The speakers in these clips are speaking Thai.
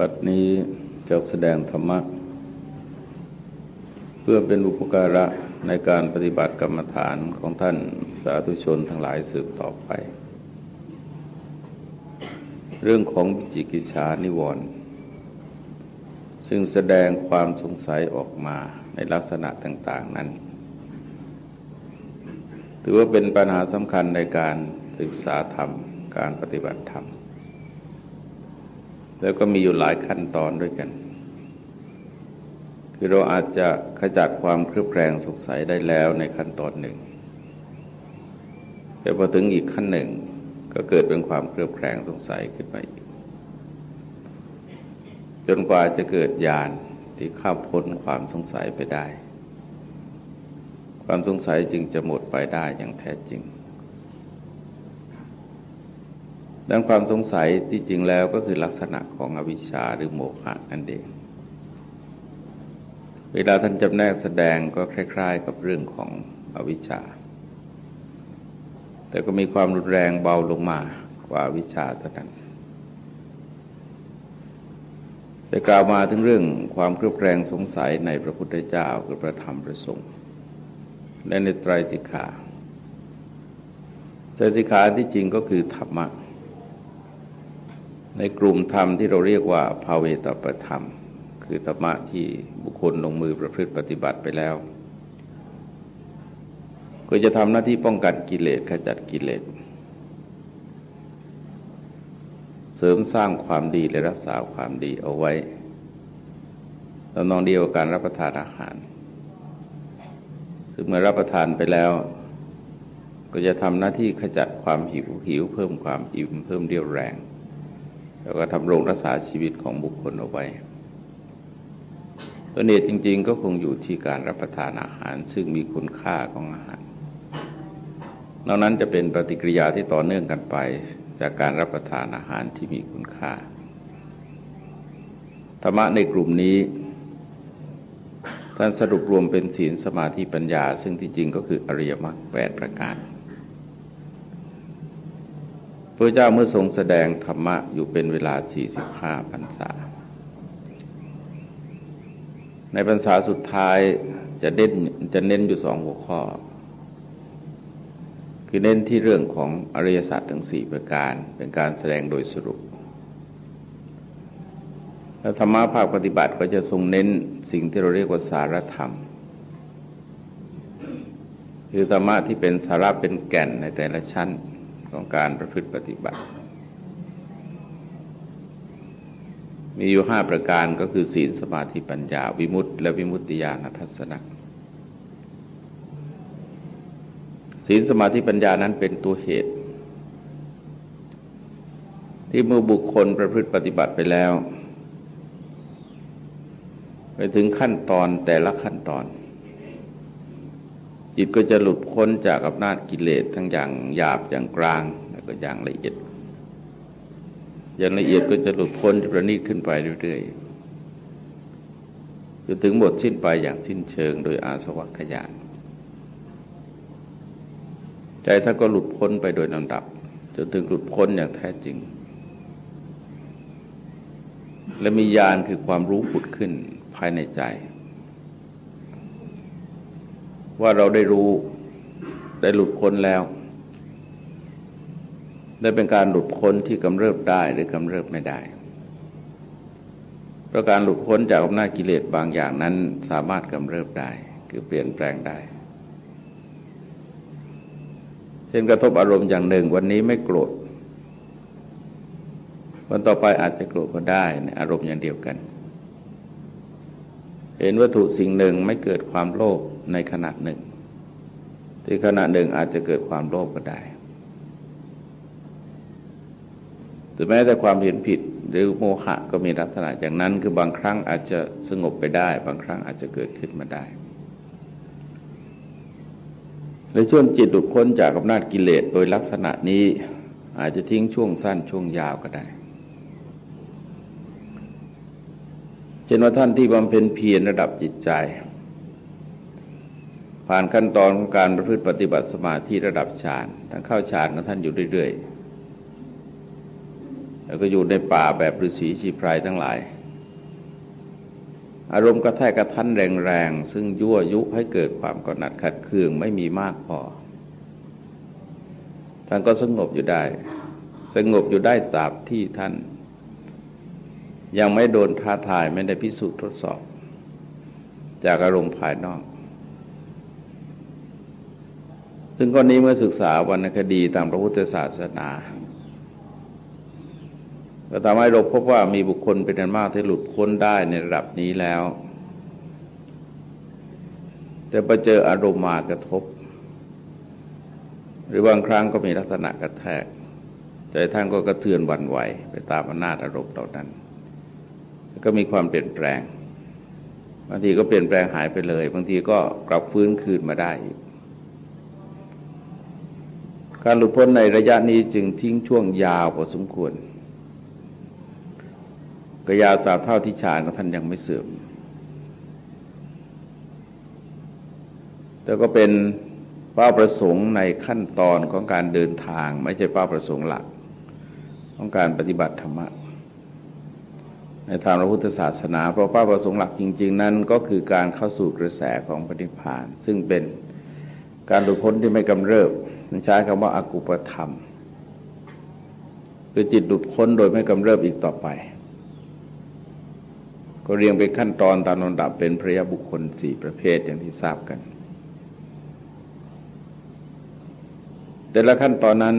บัดนี้จะแสดงธรรมะ เพื่อเป็นอุปการะในการปฏิบัติกรรมฐานของท่านสาธุชนทั้งหลายสืบต่อไป เรื่องของวิจิกิจฉานิวรณ์ซึ่งแสดงความสงสัยออกมาในลักษณะต่าง ๆ นั้น ถือว่าเป็นปัญหาสำคัญในการศึกษาธรรม การปฏิบัติธรรม แล้วก็มีอยู่หลายขั้นตอนด้วยกัน คือเราอาจจะขจัดความเครือบแคลงสงสัยได้แล้วในขั้นตอนหนึ่ง แต่พอถึงอีกขั้นหนึ่งก็เกิดเป็นความเครือบแคลงสงสัยขึ้นไปอีกจนกว่าจะเกิดญาณที่ข้ามพ้นความสงสัยไปได้ ความสงสัยจึงจะหมดไปได้อย่างแท้จริง ดังความสงสัยที่จริงแล้วก็คือลักษณะของอวิชชาหรือโมฆะนั่นเอง เวลาท่านจำแนกแสดงก็คล้าย ๆ กับเรื่องของอวิชชา แต่ก็มีความรุนแรงเบาลงมากว่าวิชาเท่านั้นแต่กล่าวมาถึงเรื่องความเครือบแคลงสงสัยในพระพุทธเจ้าคือพระธรรมพระสงฆ์และในไตรจิกาไตรจิกาที่จริงก็คือธรรมะ ในกลุ่มธรรมที่เราเรียกว่าภาเวตประธรรม คือธรรมะที่บุคคลลงมือประพฤติปฏิบัติไปแล้ว ก็จะทำหน้าที่ป้องกันกิเลสขจัดกิเลสเสริมสร้างความดีและรักษาความดีเอาไว้ตอนนองเดียวกับการรับประทานอาหาร ซึ่งเมื่อรับประทานไปแล้ว ก็จะทำหน้าที่ขจัดความหิวหิวเพิ่มความอิ่มเพิ่มเรี่ยวแรง แล้วก็ทำรงรักษาชีวิตของบุคคลเอาไว้ตัวเนตจริง ๆ ก็คงอยู่ที่การรับประทานอาหาร ซึ่งมีคุณค่าของอาหารนอกนั้นจะเป็นปฏิกิริยาที่ต่อเนื่องกันไป จากการรับประทานอาหารที่มีคุณค่าธรรมะในกลุ่มนี้ท่านสรุปรวมเป็นศีลสมาธิปัญญา ซึ่งที่จริงก็คืออริยมรรคแปดประการ พระเจ้าเมื่อทรงแสดงธรรมะอยู่เป็นเวลา 45พรรษา ในพรรษาสุดท้ายจะเน้นจะเน้นอยู่สองหัวข้อ คือเน้นที่เรื่องของอริยสัจทั้งสี่ประการ เป็นการแสดงโดยสรุป แล้วธรรมะภาคปฏิบัติก็จะทรงเน้นสิ่งที่เราเรียกว่าสารธรรม คือธรรมะที่เป็นสาระเป็นแก่นในแต่ละชั้น ของการประพฤติปฏิบัติ มีอยู่ห้าประการก็คือศีลสมาธิปัญญา วิมุตติ และวิมุตติญาณทัศนะศีลสมาธิปัญญานั้นเป็นตัวเหตุ ที่เมื่อบุคคลประพฤติปฏิบัติไปแล้ว ไปถึงขั้นตอนแต่ละขั้นตอน จิตก็จะหลุดพ้นจากอำนาจกิเลสทั้งอย่างหยาบอย่างกลางแล้วก็อย่างละเอียด อย่างละเอียดก็จะหลุดพ้นประณีตขึ้นไปเรื่อยๆจนถึงหมดสิ้นไปอย่างสิ้นเชิงโดยอาสวัคยานใจถ้าก็หลุดพ้นไปโดยลำดับจนถึงหลุดพ้นอย่างแท้จริง และมีญาณคือความรู้ผุดขึ้นภายในใจ ว่าเราได้รู้ได้หลุดพ้นแล้ว ได้เป็นการหลุดพ้นที่กำเริบได้หรือกำเริบไม่ได้เพราะการหลุดพ้นจากอำนาจกิเลสบางอย่างนั้นสามารถกำเริบได้ คือเปลี่ยนแปลงได้ เช่นกระทบอารมณ์อย่างหนึ่งวันนี้ไม่โกรธวันต่อไปอาจจะโกรธก็ได้ในอารมณ์อย่างเดียวกัน เห็นวัตถุสิ่งหนึ่งไม่เกิดความโลภ ในขณะหนึ่ง ที่ขณะหนึ่งอาจจะเกิดความโลภก็ได้แต่แม้แต่ความเห็นผิดหรือโมฆะก็มีลักษณะอย่างนั้น คือบางครั้งอาจจะสงบไปได้ บางครั้งอาจจะเกิดขึ้นมาได้ในช่วงจิตหลุดพ้นจากอำนาจกิเลสโดยลักษณะนี้อาจจะทิ้งช่วงสั้นช่วงยาวก็ได้เช่นว่าท่านที่บำเพ็ญเพียรระดับจิตใจ ผ่านขั้นตอนของการประพฤติปฏิบัติสมาธิระดับฌานท่านเข้าฌานของท่านอยู่เรื่อยๆ แล้วก็อยู่ในป่าแบบฤาษีชีพรายทั้งหลาย อารมณ์กระแทกกระทันแรงๆ ซึ่งยั่วยุให้เกิดความกดหนัดขัดเคืองไม่มีมากพอ ท่านก็สงบอยู่ได้ สงบอยู่ได้ตราบที่ท่าน ยังไม่โดนท้าทายไม่ได้พิสูจน์ทดสอบ จากอารมณ์ภายนอก ซึ่งก้อนนี้เมื่อศึกษาวรรณคดีตามพระพุทธศาสนาก็ทำให้เราพบว่ามีบุคคลเป็นอันมากที่หลุดพ้นได้ในระดับนี้แล้ว แต่พอเจออารมณ์มากระทบ หรือบางครั้งก็มีลักษณะกระแทก ใจท่านก็กระเทือนวันไหว ไปตามอำนาจอารมณ์เหล่านั้น ก็มีความเปลี่ยนแปลง บางทีก็เปลี่ยนแปลงหายไปเลย บางทีก็กลับฟื้นคืนมาได้ก การหลุดพ้นในระยะนี้จึงทิ้งช่วงยาวพอสมควรก็ยาวตราบเท่าที่ฌานของท่านยังไม่เสื่อม แต่ก็เป็นเป้าประสงค์ในขั้นตอนของการเดินทาง ไม่ใช่เป้าประสงค์หลัก ของการปฏิบัติธรรมะ ในทางพระพุทธศาสนา เพราะเป้าประสงค์หลักจริง ๆ นั้นก็คือการเข้าสู่กระแสของปฏิพาน ซึ่งเป็นการหลุดพ้นที่ไม่กำเริบ ใช้คำว่าอากุปธรรม คือจิตหลุดพ้นโดยไม่กำเริบอีกต่อไป ก็เรียงเป็นขั้นตอนตามลำดับเป็นพระยาบุคคลสี่ประเภทอย่างที่ทราบกัน แต่ละขั้นตอนนั้น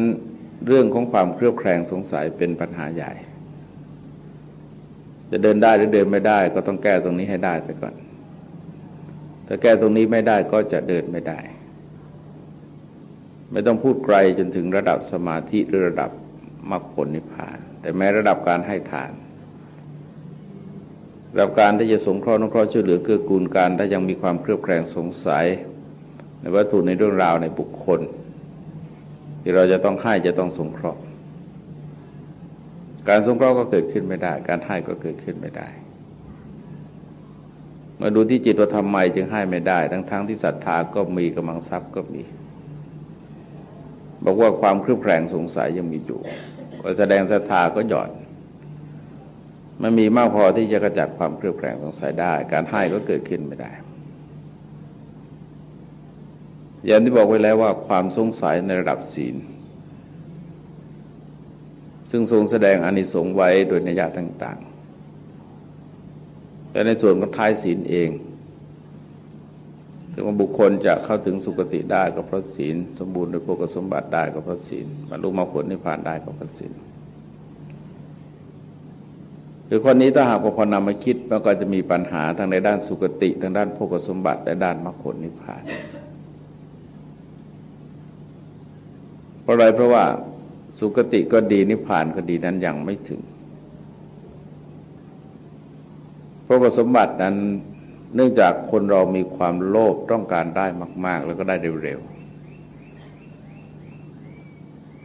เรื่องของความเครือบแคลงสงสัยเป็นปัญหาใหญ่ จะเดินได้หรือเดินไม่ได้ ก็ต้องแก้ตรงนี้ให้ได้ไปก่อน ถ้าแก้ตรงนี้ไม่ได้ก็จะเดินไม่ได้ ไม่ต้องพูดไกลจนถึงระดับสมาธิหรือระดับมรรคผลนิพพาน แต่แม้ระดับการให้ทานระดับการที่จะสงเคราะห์นุเคราะห์ช่วยเหลือเกื้อกูลการถ้ายังมีความเครือบแคลงสงสัย ในวัตถุในเรื่องราวในบุคคล ที่เราจะต้องให้จะต้องสงเคราะห์ การสงเคราะห์ก็เกิดขึ้นไม่ได้ การให้ก็เกิดขึ้นไม่ได้มาดูที่จิตว่าทำไมจึงให้ไม่ได้ ทั้งทั้งที่ศรัทธาก็มีกำลังทรัพย์ก็มี บอกว่าความเครือบแคลงสงสัยยังมีอยู่ก็แสดงศรัทธาก็หย่อน มันมีมากพอที่จะกระจัดความเครือบแคลงสงสัยได้ การให้ก็เกิดขึ้นไม่ได้ อย่างที่บอกไว้แล้วว่าความสงสัยในระดับศีล ซึ่งทรงแสดงอนิสงส์ไว้โดยนิยาต่าง ๆ แต่ในส่วนของท้ายศีลเอง ถึงว่าบุคคลจะเข้าถึงสุคติได้ก็เพราะศีล สมบูรณ์โดยโภคสมบัติได้ก็เพราะศีลบรรลุมรรคผลนิพพานได้ก็เพราะศีลคือคนนี้ถ้าหากพอนำมาคิดมันก็จะมีปัญหาทางในด้านสุคติทางด้านโภคสมบัติและด้านมรรคผลนิพพานเพราะอะไรเพราะว่าสุคติก็ดีนิพพานก็ดีนั้นยังไม่ถึงโภคสมบัตินั้น เนื่องจากคนเรามีความโลภต้องการได้มาก ๆ แล้วก็ได้เร็วๆ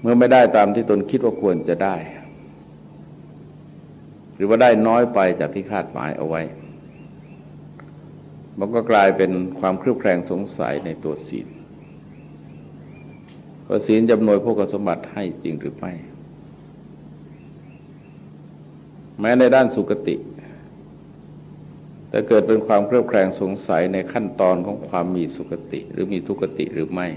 เมื่อไม่ได้ตามที่ตนคิดว่าควรจะได้ หรือว่าได้น้อยไปจากที่คาดหมายเอาไว้ มันก็กลายเป็นความเครือบแคลงสงสัยในตัวศีลว่าศีลจำนวนพวกสมบัติให้จริงหรือไม่ แม้ในด้านสุกติ แต่เกิดเป็นความเครือบแคลงสงสัยในขั้นตอนของความมีสุกติหรือมีทุกติหรือไม่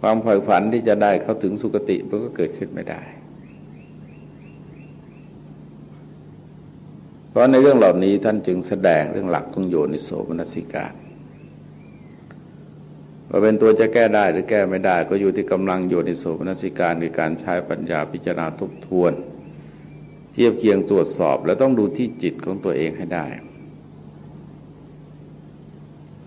ความผ่อยฝันที่จะได้เข้าถึงสุกติมันก็เกิดขึ้นไม่ได้ เพราะในเรื่องเหล่านี้ท่านจึงแสดงเรื่องหลักของโยนิโสมนสิการว่าเป็นตัวจะแก้ได้หรือแก้ไม่ได้ ก็อยู่ที่กำลังโยนิโสมนสิการในการใช้ปัญญาพิจารณาทบทวน เทียบเคียงตรวจสอบแล้วต้องดูที่จิตของตัวเองให้ได้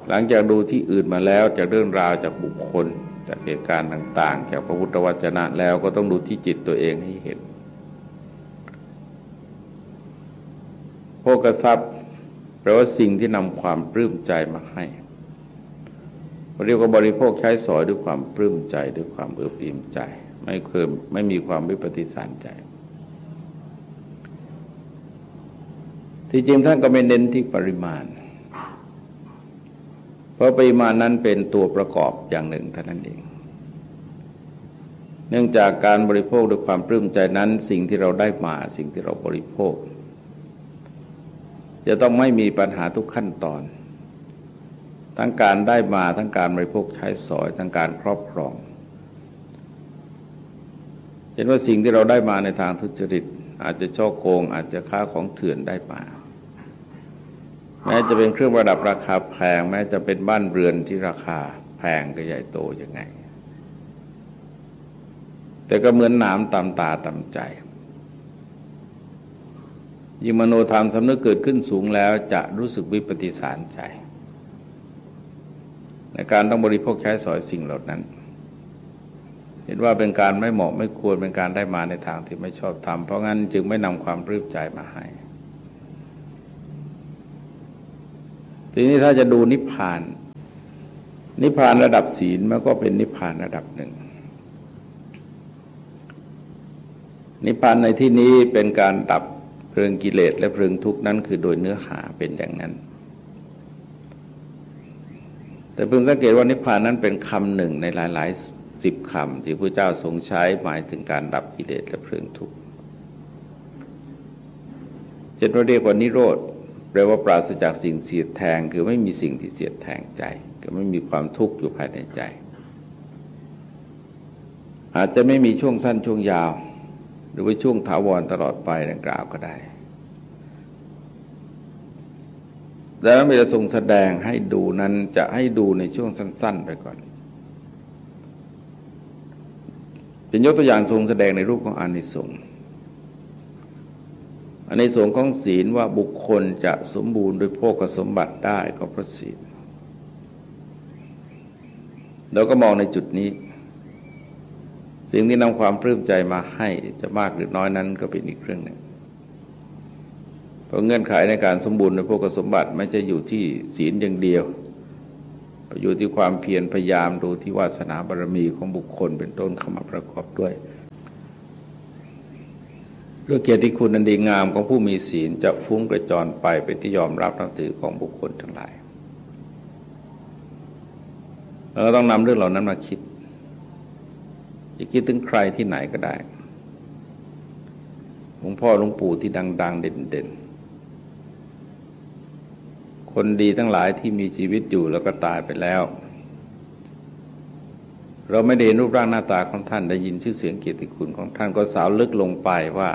หลังจากดูที่อื่นมาแล้วจากเรื่องราวจากบุคคล จากเหตุการณ์ต่าง ๆ จากพระพุทธวจนะแล้วก็ต้องดูที่จิตตัวเองให้เห็นภกทรัพย์แปลว่าสิ่งที่นำความปลื้มใจมาให้เรียกว่าบริโภคใช้สอยด้วยความปลื้มใจด้วยความเอื้ออิ่มใจ ไม่เคยไม่มีความวิปฏิสารใจ ที่จริงท่านก็ไม่เน้นที่ปริมาณ เพราะปริมาณนั้นเป็นตัวประกอบอย่างหนึ่งเท่านั้นเอง เนื่องจากการบริโภคด้วยความปลื้มใจนั้น สิ่งที่เราได้มาสิ่งที่เราบริโภค จะต้องไม่มีปัญหาทุกขั้นตอน ทั้งการได้มาทั้งการบริโภคใช้สอยทั้งการครอบครองเห็นว่าสิ่งที่เราได้มาในทางทุจริต อาจจะช่อโกง อาจจะค้าของเถื่อนได้มา แม้จะเป็นเครื่องประดับราคาแพง แม้จะเป็นบ้านเรือนที่ราคาแพงก็ใหญ่โตยังไง แต่ก็เหมือนหนามตามตาตามใจ ยิ่งมโนธรรมสำนึกเกิดขึ้นสูงแล้วจะรู้สึกวิปฏิสารใจ ในการต้องบริโภคใช้สอยสิ่งเหล่านั้น เห็นว่าเป็นการไม่เหมาะไม่ควรเป็นการได้มาในทางที่ไม่ชอบทำเพราะงั้นจึงไม่นำความปลื้มใจมาให้ ทีนี้ถ้าจะดูนิพพาน นิพพานระดับศีลมันก็เป็นนิพพานระดับหนึ่ง นิพพานในที่นี้เป็นการดับเพลิงกิเลสและเพลิงทุกข์นั้นคือโดยเนื้อหาเป็นอย่างนั้น แต่เพิ่งสังเกตว่านิพพานนั้นเป็นคำหนึ่งในหลาย ๆ สิบคำที่พระเจ้าทรงใช้หมายถึงการดับกิเลสและเพลิงทุกข์เช่นเราเรียกว่านิโรธ แปลว่าปราศจากสิ่งเสียดแทงคือไม่มีสิ่งที่เสียดแทงใจ ก็ไม่มีความทุกข์อยู่ภายในใจ อาจจะไม่มีช่วงสั้นช่วงยาว หรือว่าช่วงถาวรตลอดไปดังกล่าวก็ได้ดังนั้นเวลาทรงแสดงให้ดูนั้นจะให้ดูในช่วงสั้น ๆ ไปก่อนเป็นยกตัวอย่างทรงแสดงในรูปของอานิสงส์ อันในส่วนของศีลว่าบุคคลจะสมบูรณ์โดยโภคสมบัติได้ก็เพราะศีลเราก็มองในจุดนี้ สิ่งที่นำความปลื้มใจมาให้จะมากหรือน้อยนั้นก็เป็นอีกเรื่องหนึ่งเพราะเงื่อนไขในการสมบูรณ์ในโภคสมบัติไม่จะอยู่ที่ศีลอย่างเดียวอยู่ที่ความเพียรพยายามดูที่วาสนาบารมีของบุคคลเป็นต้นเข้ามาประกอบด้วย เรื่องเกียรติคุณอันดีงามของผู้มีศีลจะฟุ้งกระจรไปเป็นที่ยอมรับนับถือของบุคคลทั้งหลายเราต้องนำเรื่องเหล่านั้นมาคิดจะคิดถึงใครที่ไหนก็ได้หลวงพ่อหลวงปู่ที่ดัง ๆ เด่นๆ คนดีทั้งหลายที่มีชีวิตอยู่แล้วก็ตายไปแล้ว เราไม่ได้เห็นรูปร่างหน้าตาของท่านได้ยินชื่อเสียงเกียรติคุณของท่านก็สาวลึกลงไปว่า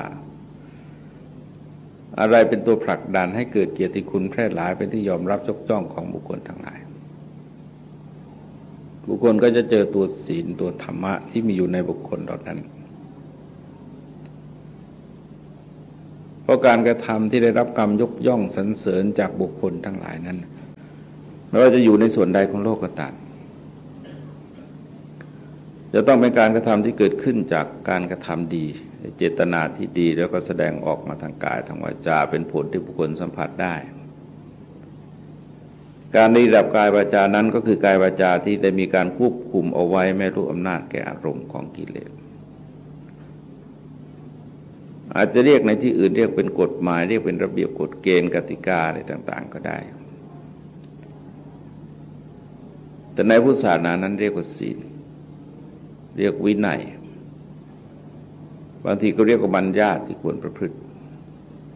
อะไรเป็นตัวผลักดันให้เกิดเกียรติคุณแพร่หลายเป็นที่ยอมรับยกจ้องของบุคคลทั้งหลาย บุคคลก็จะเจอตัวศีลตัวธรรมะที่มีอยู่ในบุคคลเหล่านั้นเพราะการกระทำที่ได้รับกรรมยกย่องสรรเสริญจากบุคคลทั้งหลายนั้นไม่ว่าจะอยู่ในส่วนใดของโลกก็ตาม จะต้องเป็นการกระทำที่เกิดขึ้นจากการกระทำดี เจตนาที่ดีแล้วก็แสดงออกมาทางกายทางวาจาเป็นผลที่บุคคลสัมผัสได้ การดีดับกายวาจานั้นก็คือกายวาจาที่ได้มีการควบคุมเอาไว้ไม่รู้อำนาจแก่อารมณ์ของกิเลสอาจจะเรียกในที่อื่นเรียกเป็นกฎหมาย เรียกเป็นระเบียบกฎเกณฑ์กติกาอะไรต่าง ๆ ก็ได้ แต่ในพุทธศาสนานั้นเรียกว่าศีล เรียกวินัย บางทีก็เรียกว่าบัญญัติที่ควรประพฤติ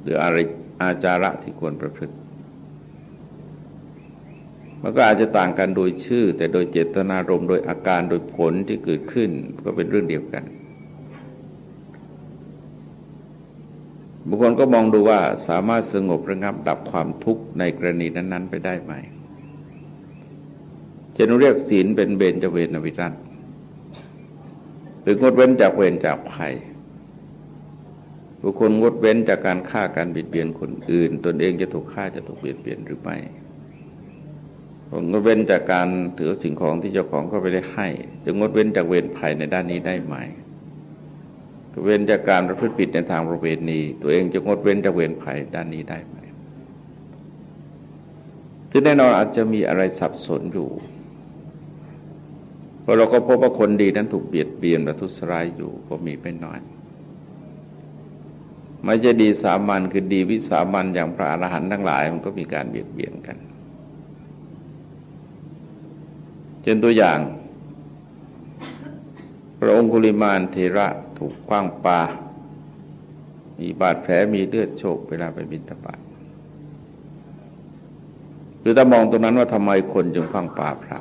หรืออะไรอาจาระที่ควรประพฤติ มันก็อาจจะต่างกันโดยชื่อ แต่โดยเจตนารมณ์โดยอาการโดยผลที่เกิดขึ้นก็เป็นเรื่องเดียวกันบุคคลก็มองดูว่าสามารถสงบระงับดับความทุกข์ในกรณีนั้น ๆ ไปได้ไหมจะนเรียกศีลเป็นเบญจเวนวิรัต หรืองดเว้นจากเวรจากภัยบุคคลงดเว้นจากการฆ่าการบิดเบียนคนอื่น ตนเองจะถูกฆ่าจะถูกเบียดเบียนหรือไม่งดเว้นจากการถือสิ่งของที่เจ้าของก็ไปได้ให้ จะงดเว้นจากเวรภัยในด้านนี้ได้ไหมเว้นจากการประพฤติผิดในทางประเวณีตัวเองจะงดเว้นจากเวรภัยด้านนี้ได้ไหมที่แน่นอนอาจจะมีอะไรสับสนอยู่ เพราะเราก็พบว่าคนดีนั้นถูกเบียดเบียนประทุษร้ายอยู่ก็มีไม่น้อยไม่จะดีสามัญคือดีวิสามัญอย่างพระอรหันต์ทั้งหลาย มันก็มีการเบียดเบียนกันเช่นตัวอย่าง พระองคุลิมานเทระถูกคว้างปา มีบาดแผลมีเลือดโชกเวลาไปบิณฑบาตคือถ้ามองตรงนั้นว่าทำไมคนจึงคว้างปาพระ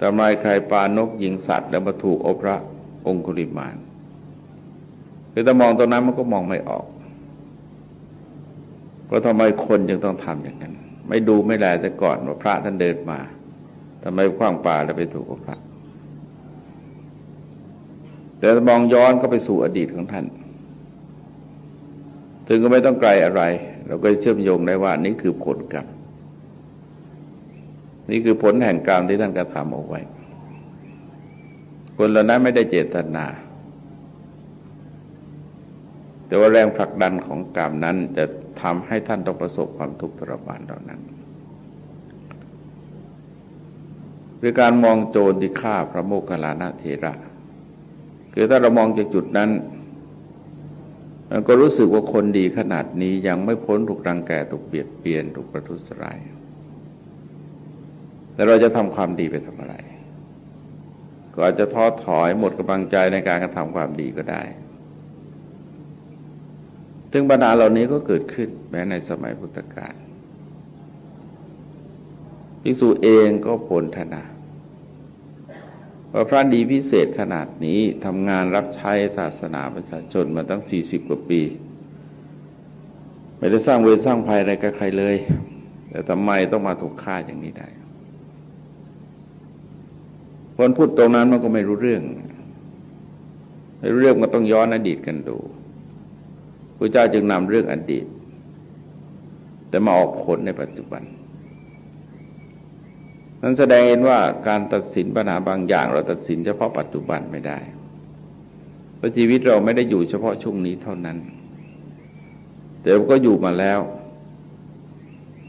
ทำไมใครปานกยิงสัตว์ แล้วมาถูกอพระองคุลิมานคือถ้ามองตรงนั้นมันก็มองไม่ออกว่าทำไมคนจึงต้องทำอย่างนั้น ไม่ดูไม่แลแต่ก่อนว่าพระท่านเดินมาทำไมคว้างป่าแล้วไปถูกกับพระ แต่มองย้อนก็ไปสู่อดีตของท่าน ถึงก็ไม่ต้องไกลอะไร เราก็เชื่อมโยงได้ว่านี่คือผลกรรม นี่คือผลแห่งกรรมที่ท่านกระทำเอาไว้ คนเหล่านั้นไม่ได้เจตนา แต่ว่าแรงผลักดันของกรรมนั้นจะทำให้ท่านต้องประสบความทุกข์ทรมานเหล่านั้นคือการมองโจรที่ฆ่าพระโมคคัลลานะเทระ คือถ้าเรามองจากจุดนั้นมันก็รู้สึกว่าคนดีขนาดนี้ยังไม่พ้นถูกรังแกถูกเบียดเบียนถูกประทุษร้าย แต่เราจะทำความดีไปทำอะไร ก็อาจจะท้อถอยหมดกำลังใจในการกระทำความดีก็ได้ ซึ่งปัญหาเหล่านี้ก็เกิดขึ้นแม้ในสมัยพุทธกาลภิกษุเองก็ผลธนาว่าพระดีพิเศษขนาดนี้ทำงานรับใช้ศาสนาประชาชนมาตั้งสี่สิบกว่าปี ไม่ได้สร้างเวรสร้างภัยอะไรกับใครเลย แต่ทำไมต้องมาถูกฆ่าอย่างนี้ได้ คนพูดตรงนั้นมันก็ไม่รู้เรื่อง ไม่รู้เรื่องก็ต้องย้อนอดีตกันดูพระเจ้าจึงนำเรื่องอดีต แต่มาออกผลในปัจจุบัน นั้นแสดงเห็นว่าการตัดสินปัญหาบางอย่าง เราตัดสินเฉพาะปัจจุบันไม่ได้เพราะชีวิตเราไม่ได้อยู่เฉพาะช่วงนี้เท่านั้น แต่ก็อยู่มาแล้ว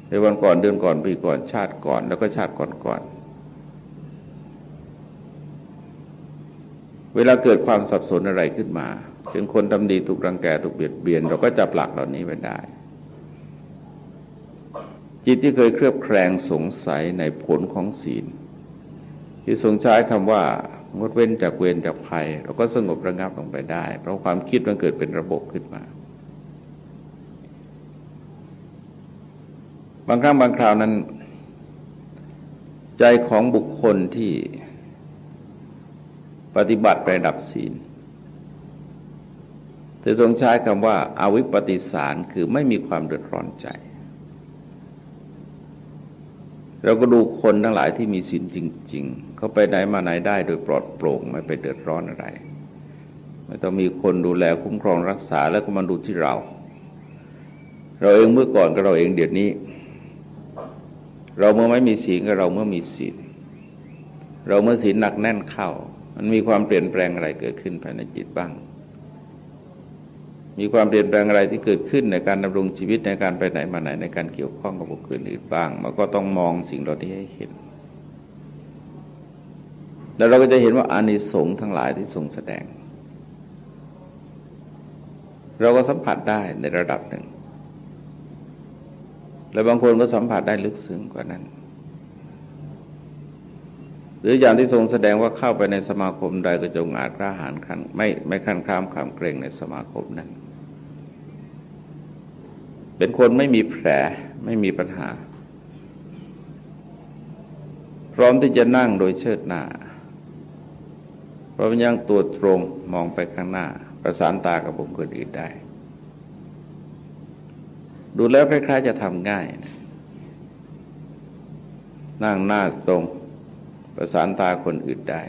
ในวันก่อนเดือนก่อนปีก่อนชาติก่อน แล้วก็ชาติก่อนก่อน เวลาเกิดความสับสนอะไรขึ้นมาจึงคนทำดีถูกรังแกถูกเบียดเบียน เราก็จับหลักเหล่านี้ไปได้ จิตที่เคยเครือบแคลงสงสัยในผลของศีล ที่ทรงใช้คำว่างดเว้นจากเวรจากภัย เราก็สงบระงับลงไปได้ เพราะความคิดมันเกิดเป็นระบบขึ้นมา บางครั้งบางคราวนั้น ใจของบุคคลที่ ปฏิบัติระดับศีลแต่ทรงใช้คำว่าอาวิปปิสารคือไม่มีความเดือดร้อนใจ เราก็ดูคนทั้งหลายที่มีศีลจริง ๆ เขาไปไหนมาไหนได้โดยปลอดโปร่งไม่ไปเดือดร้อนอะไรไม่ต้องมีคนดูแลคุ้มครองรักษาแล้วก็มาดูที่เรา เราเองเมื่อก่อนกับเราเองเดี๋ยวนี้ เราเมื่อไม่มีศีลกับเราเมื่อมีศีลเราเมื่อศีลหนักแน่นเข้า มันมีความเปลี่ยนแปลงอะไรเกิดขึ้นภายในจิตบ้าง มีความเปลี่ยนแปลงอะไรที่เกิดขึ้นในการดำรงชีวิตในการไปไหนมาไหนในการเกี่ยวข้องกับบุคคลอื่นบ้าง มันก็ต้องมองสิ่งเหล่านี้ให้เห็น แล้วเราก็จะเห็นว่าอานิสงส์ทั้งหลายที่ทรงแสดง เราก็สัมผัสได้ในระดับหนึ่ง และบางคนก็สัมผัสได้ลึกซึ้งกว่านั้น หรืออย่างที่ทรงแสดงว่าเข้าไปในสมาคมใดก็จงอาจกล้าหาญขันไม่ไม่ขั้นครามขามเกรงในสมาคมนั้น เป็นคนไม่มีแผลไม่มีปัญหา พร้อมที่จะนั่งโดยเชิดหน้าเพราะมันยังตัวตรงมองไปข้างหน้า ประสานตากับบุคคลอื่นได้ ดูแล้วคล้ายๆจะทำง่ายนั่งหน้าตรง ประสานตาคนอื่นได้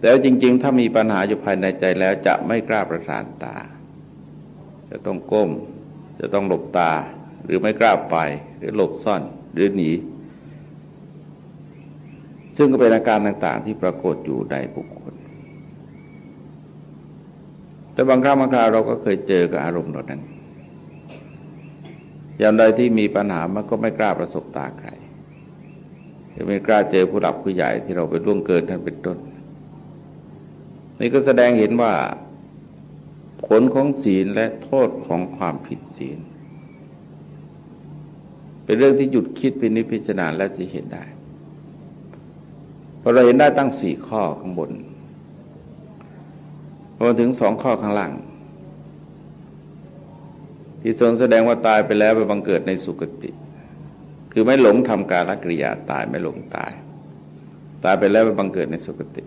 แต่จริง ๆ ถ้ามีปัญหาอยู่ภายในใจแล้วจะไม่กล้าประสานตา จะต้องก้ม จะต้องหลบตา หรือไม่กล้าไป หรือหลบซ่อนหรือหนี ซึ่งก็เป็นอาการต่าง ๆ ที่ปรากฏอยู่ในบุคคล แต่บางครั้งบางคราวเราก็เคยเจอกับอารมณ์เหล่านั้นอย่างใดที่มีปัญหามันก็ไม่กล้าประสบตาใคร หรือไม่กล้าเจอผู้หลักผู้ใหญ่ที่เราไปล่วงเกินท่านเป็นต้น นี่ก็แสดงเห็นว่า ผลของศีลและโทษของความผิดศีล เป็นเรื่องที่หยุดคิดเป็นนิพพานาแล้วจะเห็นได้พอเราเห็นได้ตั้งสี่ข้อข้างบนพอถึงสองข้อข้างล่าง ที่ทรงแสดงว่าตายไปแล้วไปบังเกิดในสุคติ คือไม่หลงทำการละกริยาตายไม่หลงตาย ตายไปแล้วไปบังเกิดในสุคติ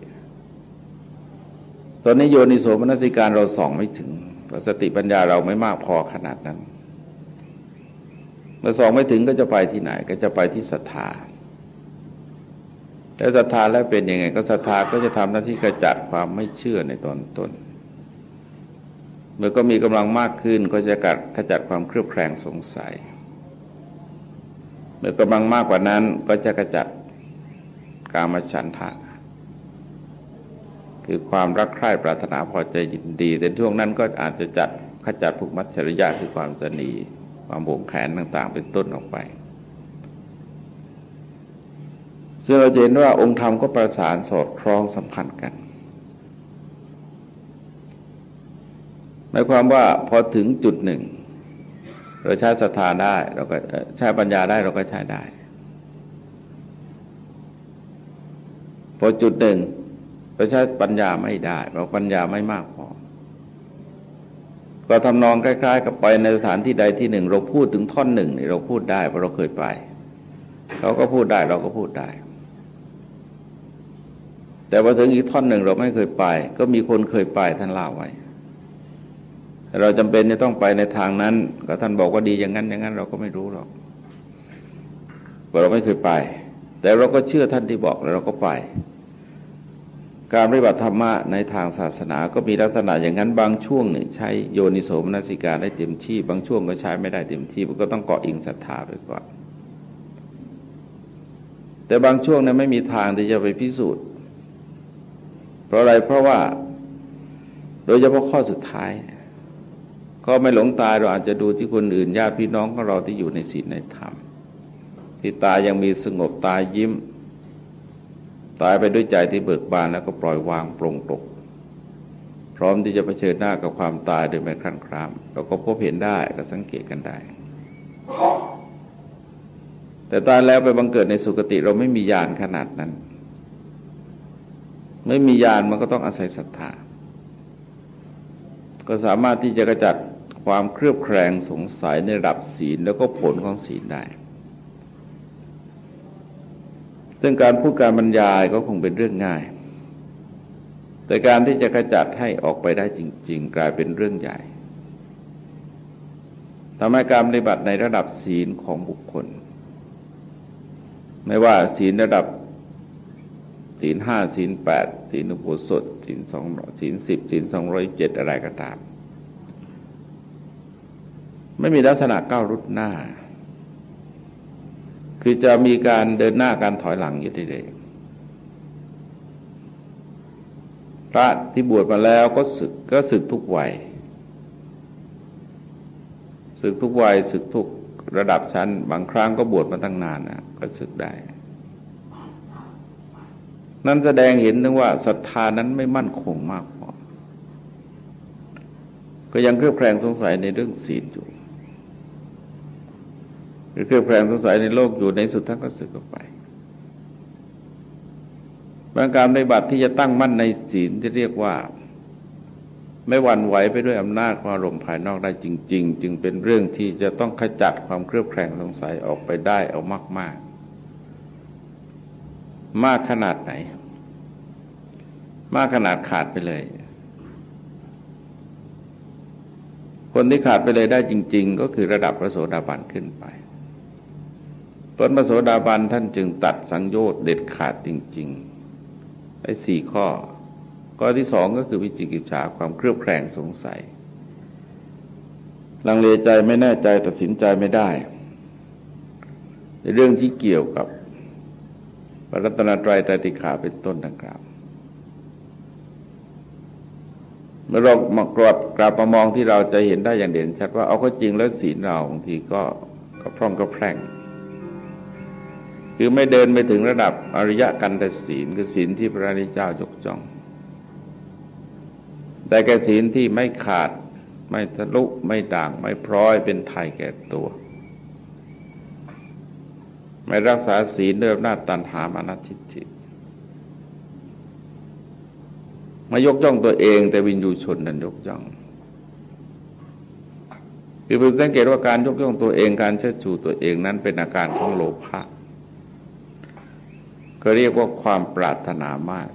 ตอนนี้โยนิโสมนสิการเราส่องไม่ถึงเพราะสติปัญญาเราไม่มากพอขนาดนั้นเมื่อส่องไม่ถึงก็จะไปที่ไหน ก็จะไปที่ศรัทธาแล้วศรัทธาแล้วเป็นยังไง ก็ศรัทธาก็จะทำหน้าที่กระจัดความไม่เชื่อในตอนต้นเมื่อก็มีกำลังมากขึ้นก็จะกัดขจัดความเครือบแคลงสงสัย เมื่อกำลังมากกว่านั้นก็จะกระจัดกามฉันทะ คือความรักใคร่ปรารถนาพอใจยินดี แต่ช่วงนั้นก็อาจจะจัดขจัดภูมิมัจฉริยะคือความสนีความโบงแขนต่างๆ เป็นต้นออกไปซึ่งเราเห็นว่าองค์ธรรมก็ประสานสอดคล้องสัมพันธ์กันหมายความว่าพอถึงจุดหนึ่ง เราใช้ศรัทธาได้ เราก็ใช้ปัญญาได้เราก็ใช้ได้ พอจุดหนึ่งเราใช้ปัญญาไม่ได้เราปัญญาไม่มากพอ ก็ทำนองคล้าย ๆ กับไปในสถานที่ใดที่หนึ่ง เราพูดถึงท่อนหนึ่งเราพูดได้เพราะเราเคยไป เขาก็พูดได้เราก็พูดได้แต่พอถึงอีกท่อนหนึ่งเราไม่เคยไป ก็มีคนเคยไปท่านเล่าไว้ เราจำเป็นจะต้องไปในทางนั้น ก็ท่านบอกว่าดีอย่างนั้นอย่างนั้น เราก็ไม่รู้หรอกเพราะเราไม่เคยไป แต่เราก็เชื่อท่านที่บอกแล้วเราก็ไป การปฏิบัติธรรมะในทางศาสนาก็มีลักษณะอย่างนั้นบางช่วงหนึ่งใช้โยนิโสมนสิการได้เต็มที่ บางช่วงก็ใช้ไม่ได้เต็มที่มันก็ต้องเกาะอิงศรัทธาไปก่อนแต่บางช่วงนั้นไม่มีทางที่จะไปพิสูจน์ เพราะอะไรเพราะว่า โดยเฉพาะข้อสุดท้าย ก็ไม่หลงตายเราอาจจะดูที่คนอื่นญาติพี่น้องของเราที่อยู่ในศีลในธรรม ที่ตายยังมีสงบตายยิ้ม ตายไปด้วยใจที่เบิกบานแล้วก็ปล่อยวางปรงตก พร้อมที่จะเผชิญหน้ากับความตายโดยไม่ครั่นครามเราก็พบเห็นได้ก็สังเกตกันได้ แต่ตายแล้วไปบังเกิดในสุคติเราไม่มีญาณขนาดนั้น ไม่มีญาณมันก็ต้องอาศัยศรัทธาก็สามารถที่จะกระจัด ความเครือบแคลงสงสัยในระดับศีลแล้วก็ผลของศีลได้ ซึ่งการพูดการบรรยายก็คงเป็นเรื่องง่าย แต่การที่จะกระจัดให้ออกไปได้จริง ๆ กลายเป็นเรื่องใหญ่ทำให้การปฏิบัติในระดับศีลของบุคคล ไม่ว่าศีลระดับศีลห้าศีลแปดศีลอุโบสถศีลสองศีลสิบศีลสองร้อยเจ็ดอะไรก็ตาม ไม่มีลักษณะก้าวรุดหน้า คือจะมีการเดินหน้าการถอยหลังอยู่เรื่อยพระที่บวชมาแล้วก็ศึกก็ศึกทุกวัยศึกทุกวัยศึกทุกระดับชั้น บางครั้งก็บวชมาตั้งนานนะก็ศึกได้ นั่นแสดงเห็นถึงว่าศรัทธานั้นไม่มั่นคงมากพอก็ยังเครือบแคลงสงสัยในเรื่องศีลอยู่ รือเครือบแคลงสงสัยในโลกอยู่ในสุดท่านก็สึกออกไปบางการในบัตรที่จะตั้งมั่นในศีลที่เรียกว่า ไม่หวั่นไหวไปด้วยอำนาจความรมภายนอกได้จริง ๆ จึงเป็นเรื่องที่จะต้องขจัดความเครือบแคลงสงสัยออกไปได้เอามาก ๆมมากขนาดไหน มากขนาดขาดไปเลย คนที่ขาดไปเลยได้จริง ๆ ก็คือระดับพระโสดาบันขึ้นไป พระโสดาบันท่านจึงตัดสังโยชน์เด็ดขาดจริงๆไอ้สี่ข้อ ข้อที่สองก็คือวิจิกิจฉาความเครือบแคลงสงสัย ลังเลใจไม่แน่ใจตัดสินใจไม่ได้ ในเรื่องที่เกี่ยวกับปรัตนาตรายตติขาเป็นต้นดังกล่าวเมื่อเรามากราบกราบมามองที่เราจะเห็นได้อย่างเด่นชัดว่าเอาข้อจริงแล้วศีลเราบางทีก็กระพร่องก็แพร่ง คือไม่เดินไปถึงระดับอริยกันตศีลคือศีลที่พระนิเจ้ายกจ้อง แต่แก่ศีลที่ไม่ขาดไม่ทะลุไม่ด่างไม่พร้อยเป็นไทยแก่ตัว ไม่รักษาศีลด้วยอำนาจตันหามานัทิฐิมายกย่องตัวเอง แต่วินยูชนนั้นยกย่องคือเพิ่งสังเกตว่าการยกย่องตัวเองการเชิดชูตัวเองนั้นเป็นอาการของโลภะ ก็เรียกว่าความปรารถนามาก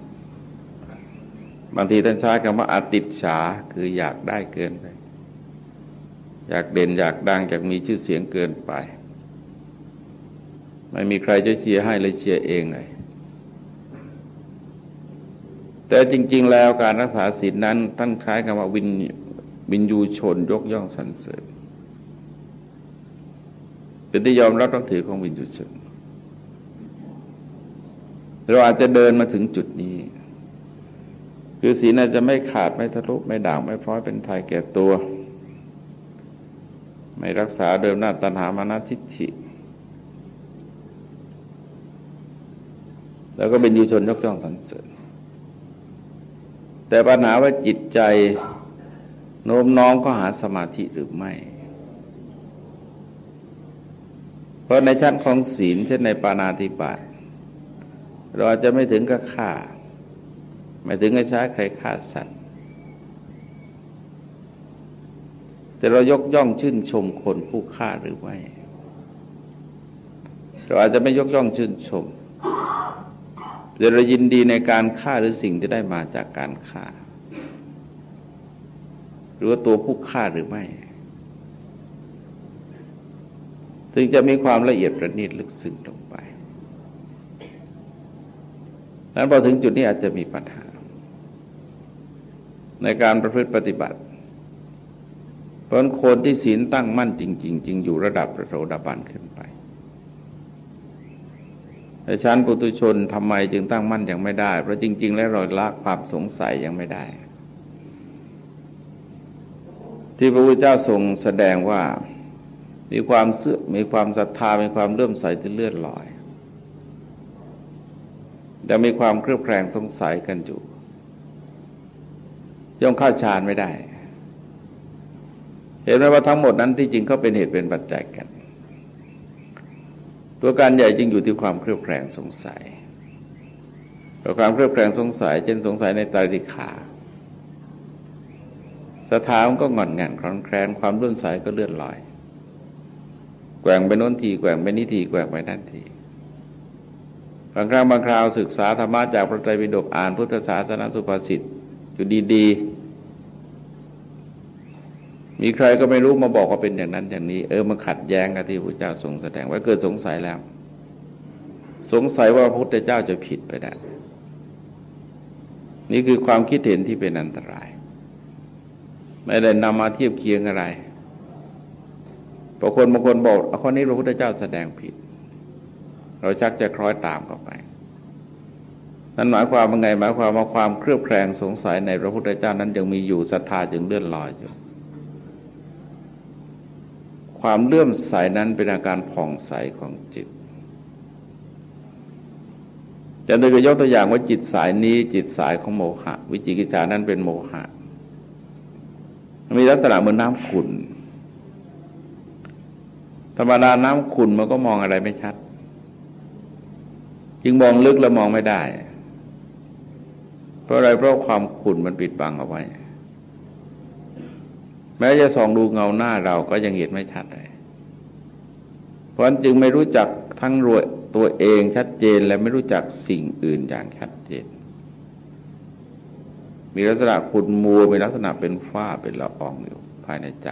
บางทีท่านใช้คำว่าอาติดฉาคืออยากได้เกินไป อยากเด่นอยากดังอยากมีชื่อเสียงเกินไป ไม่มีใครจะเชียร์ให้เลยเชียร์เองเลยแต่จริง ๆ แล้วการรักษาศีลนั้นท่านคล้ายกับว่าวินวินยูชนยกย่องสรรเสริญเป็นที่ยอมรับนับถือของวินยูชน เราอาจจะเดินมาถึงจุดนี้ คือศีลอาจจะไม่ขาดไม่ทะลุไม่ด่างไม่พร้อยเป็นไทยแก่ตัว ไม่รักษาเดิมหน้าตัณหามานาทิฐิแล้วก็เป็นยูชนยกย่องสรรเสริญแต่ปัญหาว่าจิตใจโน้มน้อมก็หาสมาธิหรือไม่ เพราะในชั้นของศีลเช่นในปานาติบาต เราอาจจะไม่ถึงกับฆ่า ไม่ถึงกับใช้ใครฆ่าสัตว์ แต่เรายกย่องชื่นชมคนผู้ฆ่าหรือไม่เราอาจจะไม่ยกย่องชื่นชมแต่เรายินดีในการฆ่าหรือสิ่งที่ได้มาจากการฆ่า หรือว่าตัวผู้ฆ่าหรือไม่ถึงจะมีความละเอียดประณีตลึกซึ้งลงไป นั้นพอถึงจุดนี้อาจจะมีปัญหา ในการประพฤติปฏิบัติ เพราะคนที่ศีลตั้งมั่นจริง ๆจึงอยู่ระดับพระโสดาบันขึ้นไปแต่ชั้นปุตุชนทำไมจึงตั้งมั่นยังไม่ได้ เพราะจริง ๆ แล้วเราละความสงสัยยังไม่ได้ ที่พระพุทธเจ้าทรงแสดงว่ามีความเสื่อมีความศรัทธามีความเลื่อมใสที่เลื่อนลอย แต่มีความเครือบแคลงสงสัยกันอยู่ ย่อมเข้าฌานไม่ได้ เห็นไหมว่าทั้งหมดนั้นที่จริงก็เป็นเหตุเป็นปัจจัยกัน ตัวการใหญ่จึงอยู่ที่ความเครือบแคลงสงสัยเพราะความเครือบแคลงสงสัยเช่นสงสัยในตาดิขาสถานก็งอนงันคลอนแคลนความรุ่นสายก็เลื่อนลอย แกว่งไปโน้นทีแกว่งไปนี้ทีแกว่งไปนั่นที บางครั้งบางคราวศึกษาธรรมะจากพระไตรปิฎกอ่านพุทธศาสนาสุภาษิตอยู่ดีๆ มีใครก็ไม่รู้มาบอกว่าเป็นอย่างนั้นอย่างนี้ เออมาขัดแย้งกับที่พระเจ้าทรงแสดงไว้เกิดสงสัยแล้ว สงสัยว่าพระพุทธเจ้าจะผิดไปได้ นี่คือความคิดเห็นที่เป็นอันตราย ไม่ได้นำมาเทียบเคียงอะไรบางคนบางคนบอกข้อนี้พระพุทธเจ้าแสดงผิด เราชักจะคล้อยตามเข้าไปนั่นหมายความว่าไงหมายความว่าความเครือบแคลงสงสัยในพระพุทธเจ้านั้นยังมีอยู่ศรัทธาจึงเลื่อนลอยอยู่ความเลื่อมใสนั้นเป็นอาการผ่องใสของจิตจะโดยยกตัวอย่างว่าจิตสายนี้จิตสายของโมหะ วิจิกิจฉานั้นเป็นโมหะ มีลักษณะเหมือนน้ำขุ่นธรรมดาน้ำขุ่นมันก็มองอะไรไม่ชัด จึงมองลึกแล้วมองไม่ได้ เพราะอะไรเพราะความขุ่นมันปิดบังเอาไว้ แม้จะส่องดูเงาหน้าเราก็ยังเห็นไม่ชัดเลยเพราะนั้นจึงไม่รู้จักทั้งรวยตัวเองชัดเจนและไม่รู้จักสิ่งอื่นอย่างชัดเจน มีลักษณะขุ่นมัวมีลักษณะเป็นฝ้าเป็นละอองอยู่ภายในใจ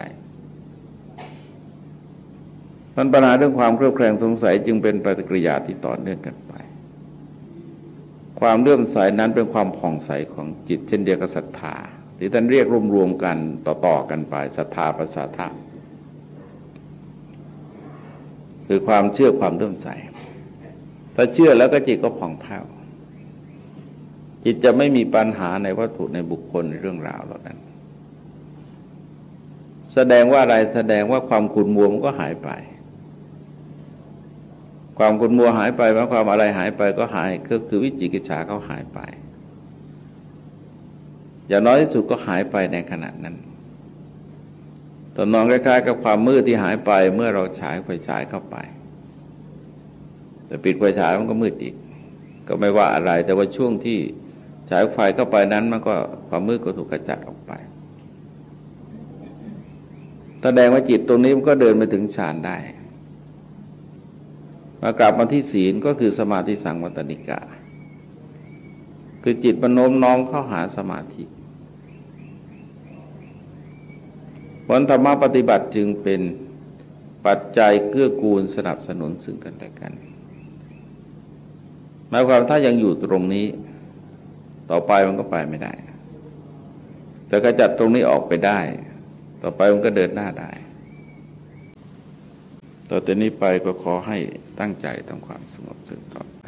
ปัญหาเรื่องความเครือบแคลงสงสัยจึงเป็นปฏิกิริยาที่ต่อเนื่องกัน ความเลื่อมใสนั้นเป็นความผ่องใสของจิต เช่นเดียวกับศรัทธาที่ท่านเรียกรวมๆกันต่อๆกันไปศรัทธาประสาทะคือความเชื่อความเริ่อมใส ถ้าเชื่อแล้วก็จิตก็ผ่องแผ้วจิตจะไม่มีปัญหาในวัตถุในบุคคลในเรื่องราวเหล่านั้น แสดงว่าอะไรแสดงว่าความขุ่นมัวมันก็หายไป ความขุ่นมัวหายไปว่าความอะไรหายไปก็หายก็คือวิจิกิจฉาเขาหายไป อย่างน้อยที่สุดก็หายไปในขณะนั้นตอนนองคล้ายๆกับความมืดที่หายไปเมื่อเราฉายไฟฉายเข้าไป แต่ปิดไฟฉายมันก็มืดอีก ก็ไม่ว่าอะไร แต่ว่าช่วงที่ฉายไฟเข้าไปนั้นมันก็ความมืดก็ถูกกระจัดออกไปแสดงว่าจิตตรงนี้มันก็เดินไปถึงฌานได้ มากลับมาที่ศีลก็คือสมาธิสังวัตนิกา คือจิตมันโน้มน้อมเข้าหาสมาธิผลธรรมปฏิบัติจึงเป็นปัจจัยเกื้อกูลสนับสนุนซึ่งกันและกันหมายความถ้ายังอยู่ตรงนี้ ต่อไปมันก็ไปไม่ได้ แต่กระจัดตรงนี้ออกไปได้ ต่อไปมันก็เดินหน้าได้ ต่อแต่นี้ไปก็ขอให้ตั้งใจทำความสงบสึกต่อ